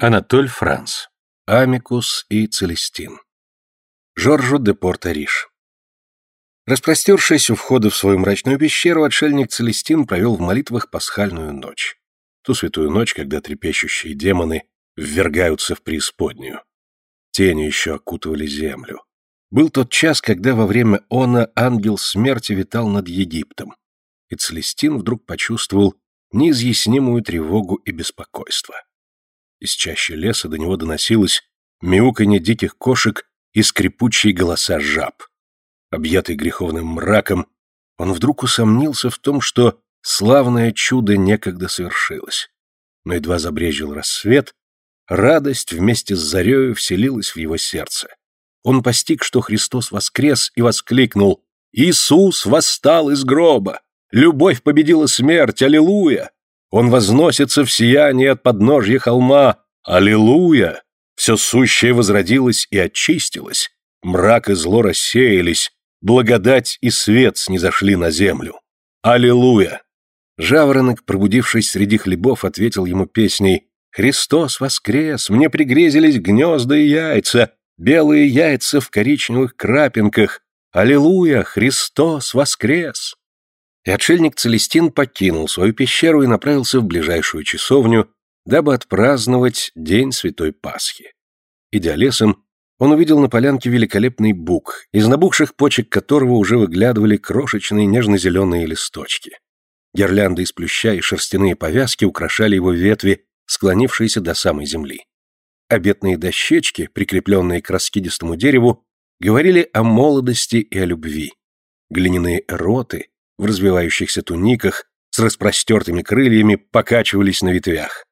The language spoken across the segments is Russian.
Анатоль Франц. Амикус и Целестин. Жоржу де Порто-Риш. Распростершись у входа в свою мрачную пещеру, отшельник Целестин провел в молитвах пасхальную ночь. Ту святую ночь, когда трепещущие демоны ввергаются в преисподнюю. Тени еще окутывали землю. Был тот час, когда во время она ангел смерти витал над Египтом, и Целестин вдруг почувствовал неизъяснимую тревогу и беспокойство. Из чащи леса до него доносилось мяуканье диких кошек и скрипучие голоса жаб. Объятый греховным мраком, он вдруг усомнился в том, что славное чудо некогда совершилось. Но едва забрежил рассвет, радость вместе с зарею вселилась в его сердце. Он постиг, что Христос воскрес, и воскликнул «Иисус восстал из гроба! Любовь победила смерть! Аллилуйя! Он возносится в сиянии от подножья холма! Аллилуйя! Все сущее возродилось и очистилось, мрак и зло рассеялись, благодать и свет снизошли на землю. Аллилуйя! Жаворонок, пробудившись среди хлебов, ответил ему песней «Христос воскрес! Мне пригрезились гнезда и яйца, белые яйца в коричневых крапинках. Аллилуйя! Христос воскрес!» И отшельник Целестин покинул свою пещеру и направился в ближайшую часовню, дабы отпраздновать День Святой Пасхи. Идя лесом, он увидел на полянке великолепный бук, из набухших почек которого уже выглядывали крошечные нежно-зеленые листочки. Гирлянды из плюща и шерстяные повязки украшали его ветви, склонившиеся до самой земли. Обетные дощечки, прикрепленные к раскидистому дереву, говорили о молодости и о любви. Глиняные роты в развивающихся туниках с распростертыми крыльями покачивались на ветвях.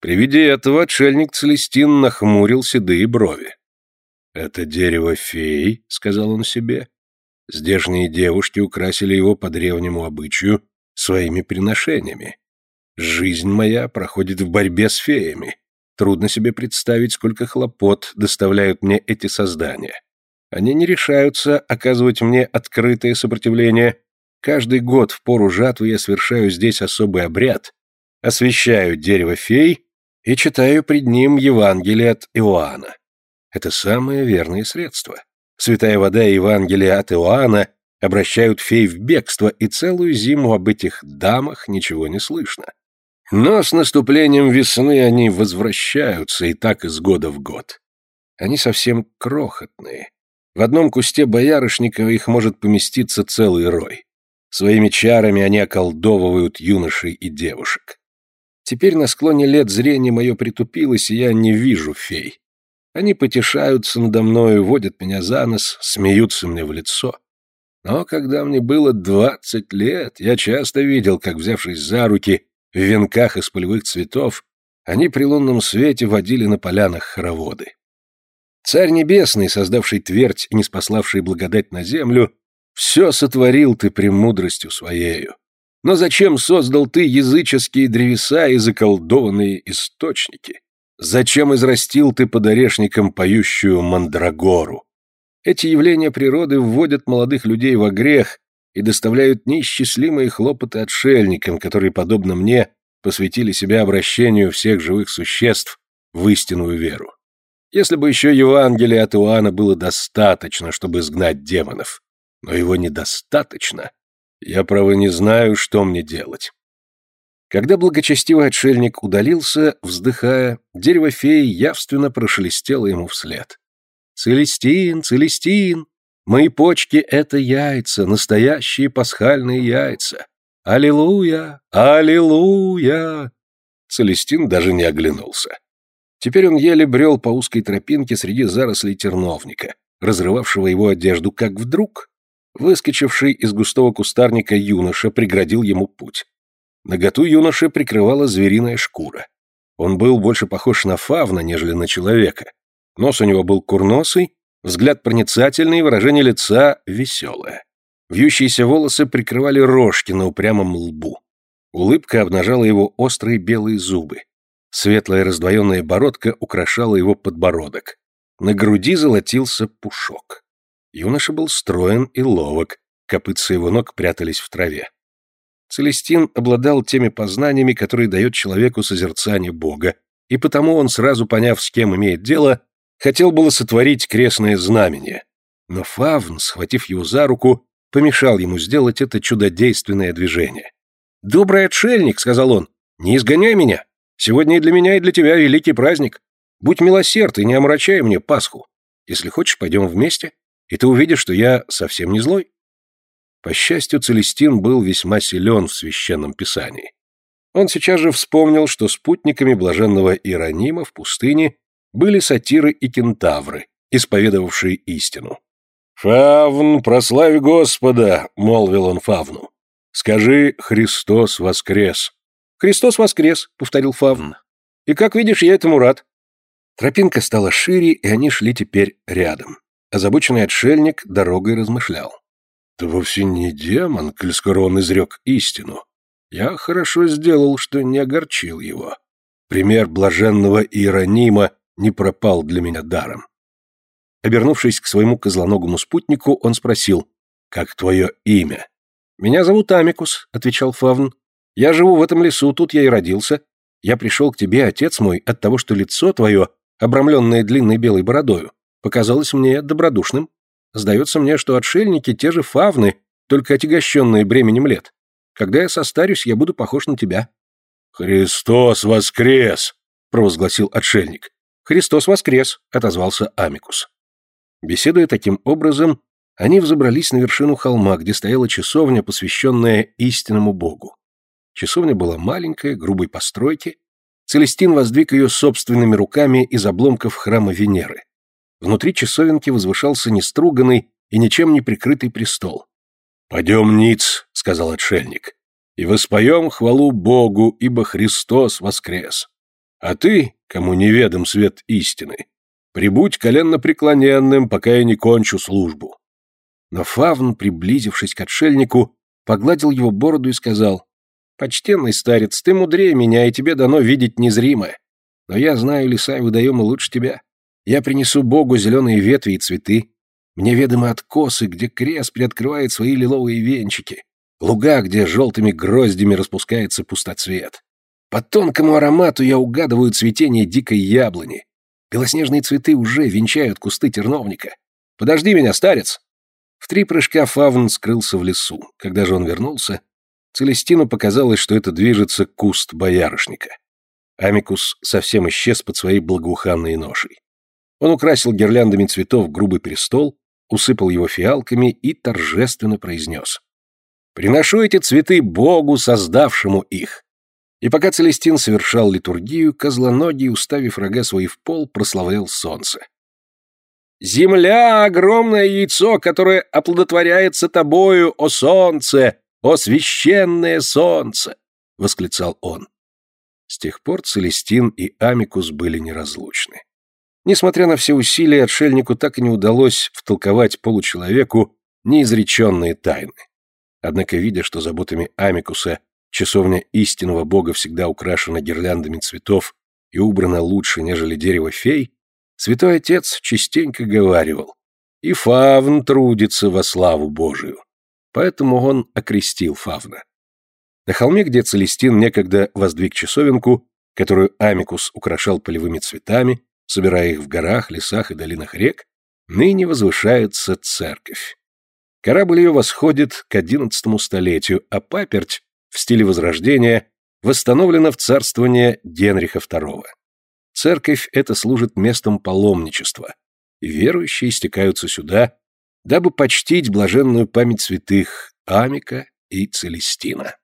При виде этого отшельник Целестин нахмурил седые брови. «Это дерево феи», — сказал он себе. Здешние девушки украсили его по древнему обычаю своими приношениями. Жизнь моя проходит в борьбе с феями. Трудно себе представить, сколько хлопот доставляют мне эти создания. Они не решаются оказывать мне открытое сопротивление. Каждый год в пору жатвы я совершаю здесь особый обряд, освещаю дерево фей и читаю пред ним Евангелие от Иоанна. Это самое верное средство. Святая вода и Евангелие от Иоанна обращают фей в бегство, и целую зиму об этих дамах ничего не слышно. Но с наступлением весны они возвращаются, и так из года в год. Они совсем крохотные. В одном кусте боярышника их может поместиться целый рой. Своими чарами они околдовывают юношей и девушек. Теперь на склоне лет зрение мое притупилось, и я не вижу фей. Они потешаются надо мною, водят меня за нос, смеются мне в лицо. Но когда мне было двадцать лет, я часто видел, как, взявшись за руки, в венках из полевых цветов, они при лунном свете водили на полянах хороводы. Царь Небесный, создавший твердь и не спаславший благодать на землю, все сотворил ты премудростью своею. Но зачем создал ты языческие древеса и заколдованные источники? Зачем израстил ты под орешником поющую мандрагору? Эти явления природы вводят молодых людей во грех и доставляют неисчислимые хлопоты отшельникам, которые, подобно мне, посвятили себя обращению всех живых существ в истинную веру. Если бы еще Евангелия от Иоанна было достаточно, чтобы изгнать демонов, но его недостаточно, я, право, не знаю, что мне делать. Когда благочестивый отшельник удалился, вздыхая, дерево феи явственно прошелестело ему вслед. «Целестин, Целестин! Мои почки — это яйца, настоящие пасхальные яйца! Аллилуйя! Аллилуйя!» Целестин даже не оглянулся. Теперь он еле брел по узкой тропинке среди зарослей терновника, разрывавшего его одежду, как вдруг выскочивший из густого кустарника юноша преградил ему путь. Наготу юноши прикрывала звериная шкура. Он был больше похож на фавна, нежели на человека. Нос у него был курносый, взгляд проницательный, выражение лица веселое. Вьющиеся волосы прикрывали рожки на упрямом лбу. Улыбка обнажала его острые белые зубы. Светлая раздвоенная бородка украшала его подбородок. На груди золотился пушок. Юноша был строен и ловок, копытца его ног прятались в траве. Целестин обладал теми познаниями, которые дает человеку созерцание Бога, и потому он, сразу поняв, с кем имеет дело, хотел было сотворить крестное знамение. Но Фавн, схватив его за руку, помешал ему сделать это чудодейственное движение. «Добрый отшельник», — сказал он, — «не изгоняй меня. Сегодня и для меня, и для тебя великий праздник. Будь милосерд и не омрачай мне Пасху. Если хочешь, пойдем вместе, и ты увидишь, что я совсем не злой». По счастью, Целестин был весьма силен в священном писании. Он сейчас же вспомнил, что спутниками блаженного Иеронима в пустыне были сатиры и кентавры, исповедовавшие истину. «Фавн, прославь Господа!» — молвил он Фавну. «Скажи, Христос воскрес!» «Христос воскрес!» — повторил Фавн. «И как видишь, я этому рад». Тропинка стала шире, и они шли теперь рядом. Озабоченный отшельник дорогой размышлял. «Ты вовсе не демон, коль скоро он изрек истину. Я хорошо сделал, что не огорчил его. Пример блаженного Иеронима не пропал для меня даром. Обернувшись к своему козлоногому спутнику, он спросил, «Как твое имя?» «Меня зовут Амикус», — отвечал Фавн. «Я живу в этом лесу, тут я и родился. Я пришел к тебе, отец мой, от того, что лицо твое, обрамленное длинной белой бородою, показалось мне добродушным. Сдается мне, что отшельники те же фавны, только отягощенные бременем лет. Когда я состарюсь, я буду похож на тебя». «Христос воскрес!» — провозгласил отшельник. «Христос воскрес!» — отозвался Амикус. Беседуя таким образом, они взобрались на вершину холма, где стояла часовня, посвященная истинному Богу. Часовня была маленькая, грубой постройки. Целестин воздвиг ее собственными руками из обломков храма Венеры. Внутри часовенки возвышался неструганный и ничем не прикрытый престол. «Пойдем ниц», — сказал отшельник, — «и воспоем хвалу Богу, ибо Христос воскрес. А ты, кому неведом свет истины, прибудь коленно-преклоненным, пока я не кончу службу». Но Фавн, приблизившись к отшельнику, погладил его бороду и сказал, «Почтенный старец, ты мудрее меня, и тебе дано видеть незримое. Но я знаю леса и водоемы лучше тебя. Я принесу Богу зеленые ветви и цветы, мне ведомы откосы, где крест приоткрывает свои лиловые венчики, луга, где желтыми гроздями распускается пустоцвет. По тонкому аромату я угадываю цветение дикой яблони. Белоснежные цветы уже венчают кусты терновника. Подожди меня, старец!» В три прыжка Фавн скрылся в лесу. Когда же он вернулся, Целестину показалось, что это движется куст боярышника. Амикус совсем исчез под своей благоуханной ношей. Он украсил гирляндами цветов грубый престол, усыпал его фиалками и торжественно произнес. «Приношу эти цветы Богу, создавшему их». И пока Целестин совершал литургию, козлоногий, уставив рога свои в пол, прославлял солнце. «Земля — огромное яйцо, которое оплодотворяется тобою, о солнце, о священное солнце!» — восклицал он. С тех пор Целестин и Амикус были неразлучны. Несмотря на все усилия, отшельнику так и не удалось втолковать получеловеку неизреченные тайны. Однако, видя, что заботами Амикуса часовня истинного бога всегда украшена гирляндами цветов и убрана лучше, нежели дерево фей, святой отец частенько говаривал, и Фавн трудится во славу Божию. Поэтому он окрестил Фавна. На холме, где Целестин некогда воздвиг часовенку, которую Амикус украшал полевыми цветами, собирая их в горах, лесах и долинах рек, ныне возвышается церковь. Корабль ее восходит к XI столетию, а паперть в стиле Возрождения восстановлена в царствование Генриха II. Церковь эта служит местом паломничества, верующие стекаются сюда, дабы почтить блаженную память святых Амика и Целестина.